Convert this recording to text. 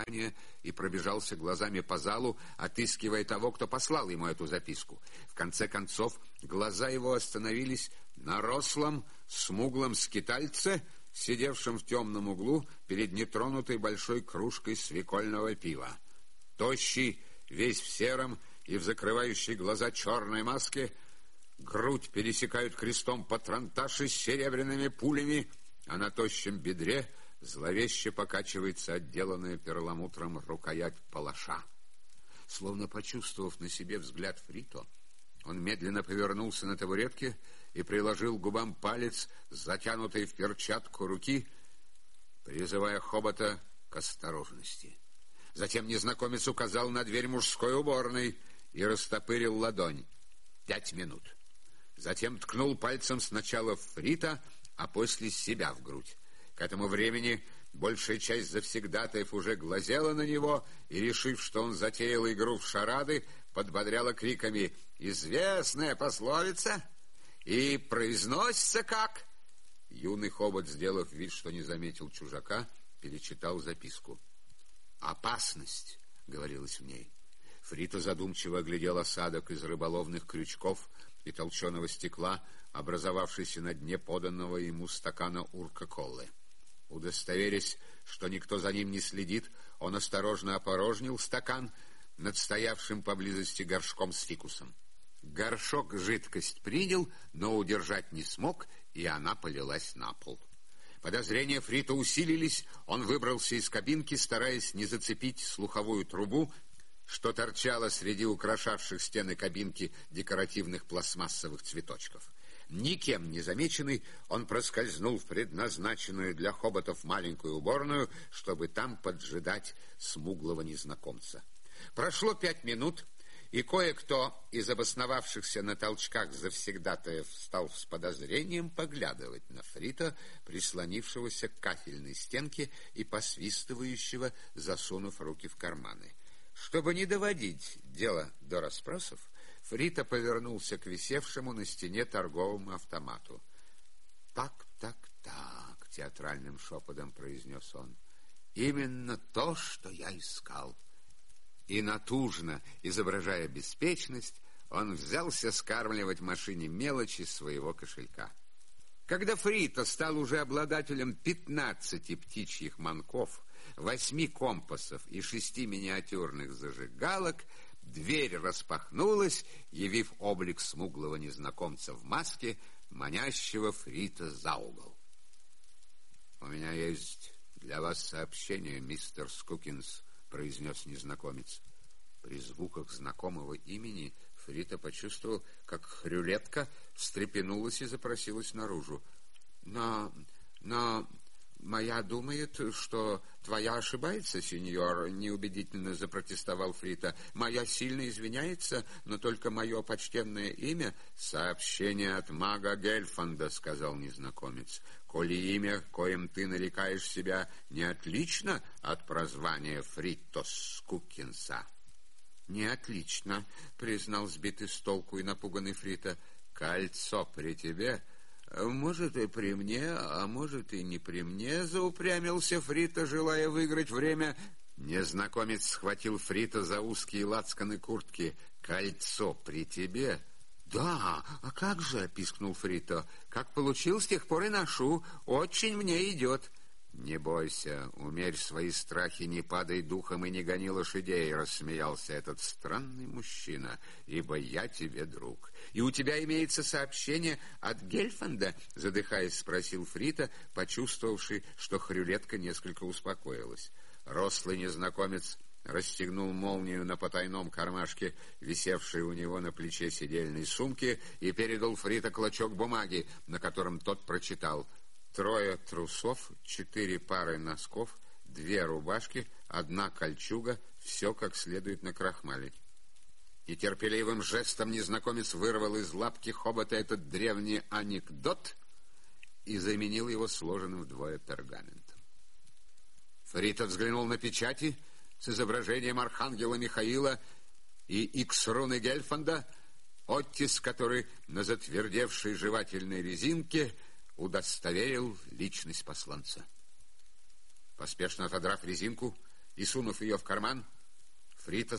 дыхание и пробежался глазами по залу, отыскивая того, кто послал ему эту записку. В конце концов, глаза его остановились на рослом, смуглом скитальце, сидевшем в темном углу перед нетронутой большой кружкой свекольного пива. Тощий, весь в сером и в закрывающей глаза черной маске, грудь пересекают крестом патронташи с серебряными пулями, а на тощем бедре зловеще покачивается отделанная перламутром рукоять палаша. Словно почувствовав на себе взгляд Фрито, он медленно повернулся на табуретке и приложил губам палец, затянутый в перчатку руки, призывая Хобота к осторожности. Затем незнакомец указал на дверь мужской уборной и растопырил ладонь. Пять минут. Затем ткнул пальцем сначала в Фрита, а после себя в грудь. К этому времени большая часть завсегдатаев уже глазела на него и, решив, что он затеял игру в шарады, подбодряла криками «Известная пословица!» и произносится как... Юный хобот, сделав вид, что не заметил чужака, перечитал записку. «Опасность», — говорилось в ней. Фрита задумчиво оглядел осадок из рыболовных крючков и толченого стекла, образовавшийся на дне поданного ему стакана урка-колы. Удостоверясь, что никто за ним не следит, он осторожно опорожнил стакан над стоявшим поблизости горшком с фикусом. Горшок жидкость принял, но удержать не смог, и она полилась на пол. Подозрения Фрита усилились, он выбрался из кабинки, стараясь не зацепить слуховую трубу, что торчало среди украшавших стены кабинки декоративных пластмассовых цветочков. Никем не замеченный, он проскользнул в предназначенную для хоботов маленькую уборную, чтобы там поджидать смуглого незнакомца. Прошло пять минут, и кое-кто из обосновавшихся на толчках завсегдатаев стал с подозрением поглядывать на Фрита, прислонившегося к кафельной стенке и посвистывающего, засунув руки в карманы. Чтобы не доводить дело до расспросов, Фрита повернулся к висевшему на стене торговому автомату. «Так, так, так», — театральным шепотом произнес он, — «именно то, что я искал». И натужно, изображая беспечность, он взялся скармливать машине мелочи своего кошелька. Когда Фрита стал уже обладателем пятнадцати птичьих манков, восьми компасов и шести миниатюрных зажигалок, Дверь распахнулась, явив облик смуглого незнакомца в маске, манящего Фрита за угол. «У меня есть для вас сообщение, мистер Скукинс», — произнес незнакомец. При звуках знакомого имени Фрита почувствовал, как хрюлетка встрепенулась и запросилась наружу. «Но... но... «Моя думает, что твоя ошибается, сеньор», — неубедительно запротестовал Фрита. «Моя сильно извиняется, но только мое почтенное имя — сообщение от мага Гельфанда», — сказал незнакомец. «Коли имя, коим ты нарекаешь себя, не отлично от прозвания Фритос Кукинса». «Не отлично», — признал сбитый с толку и напуганный Фрита. «Кольцо при тебе...» Может, и при мне, а может, и не при мне, заупрямился Фрита, желая выиграть время. Незнакомец схватил Фрита за узкие лацканы куртки. «Кольцо при тебе?» «Да, а как же?» — пискнул Фрито. «Как получил, с тех пор и ношу. Очень мне идет». «Не бойся, умерь свои страхи, не падай духом и не гони лошадей», — рассмеялся этот странный мужчина, «ибо я тебе друг». «И у тебя имеется сообщение от Гельфанда?» — задыхаясь, спросил Фрита, почувствовавший, что хрюлетка несколько успокоилась. Рослый незнакомец расстегнул молнию на потайном кармашке, висевшей у него на плече сидельной сумки, и передал Фрита клочок бумаги, на котором тот прочитал — Трое трусов, четыре пары носков, две рубашки, одна кольчуга, все как следует накрахмалить. Нетерпеливым жестом незнакомец вырвал из лапки хобота этот древний анекдот и заменил его сложенным вдвое пергаментом. Фрита взглянул на печати с изображением архангела Михаила и икс-руны Гельфанда, оттиск который на затвердевшей жевательной резинке — удостоверил личность посланца. Поспешно отодрав резинку, и, сунув ее в карман, Фрита